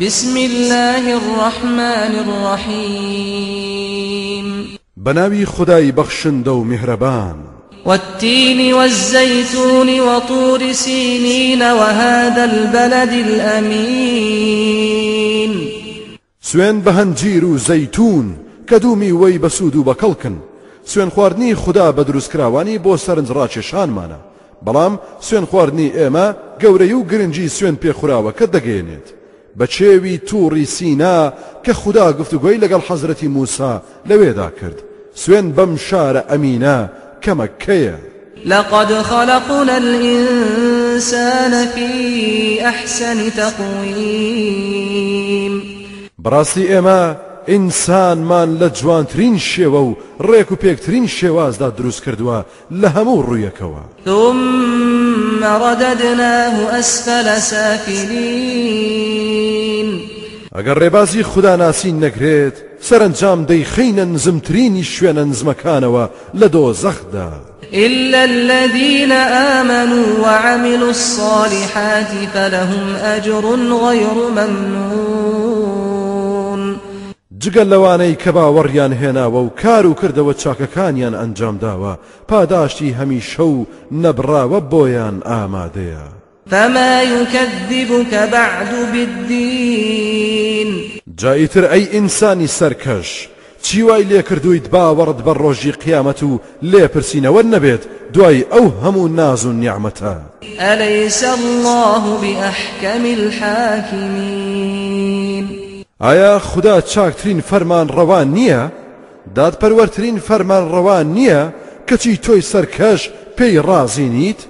بسم الله الرحمن الرحيم. بەناوی خودای بەخشندەی میهرەبان. والتين والزيتون وطور سينين وهذا البلد الأمين. سوێن بە هەنجیر و زەیتون کە دوومی وەی بەسوود و بەکەڵکن سوێن خواردنی خوددا بە دروستکراوانی بۆ سەرنج ڕاکێشانمانە. بەڵام سوێن خواردنی ئێمە گەورەی و گرنگی سوێن پێخوراوەکە دەگەێنێت بە چێوی تووڕی سینا کە خوددا گفتوگوۆی لەگەڵ حەزرەتی موسا لەوێدا کرد. سوێن بەم شارە ئەمینە کە مەکەیە. لقد خلقنا الإنسان في أحسن تقويم. بەڕاستی ئێمە ئینسانمان لە جوانترین شێوە و ڕێک و پێکترین شێوازدا دروست کردووە لە هەموو ڕوویەکەوە. ثم رددناه أسفل سافلين. ئەگەر ڕێبازی خوددا ناسی نەگرێت سەرنجام دەیخینە نزمترینی شوێنە نزمەکانەوە لە دۆ زەخدا إلا الذين آمنوا وعملوا الصالحات فلهم أجر غير ممنون. جگەل لەوانەی کە باوەڕیان هێناوە و کار و کردەوە چاکەکانیان ئەنجام داوە پاداشتی هەمیشە و نەبراوە بۆیان ئامادەیە. فما يكذبك بعد بالدين جاییتر ئەی ئینسانی سەرکەش چی وای لێ کردویت باوەڕت بە ڕۆژی قیامەت و لێپرسینەوە نەبێت دوای ئەو هەموو ناز و نیعممەتە أليس الله بأحكم الحاكمين ئایا خدا چاکترین فەرمان ڕەوان نییە؟ دادپەروەرترین فەرمان ڕەوان نییە کەچی تۆی سەرکەش پێی ڕازی نیت؟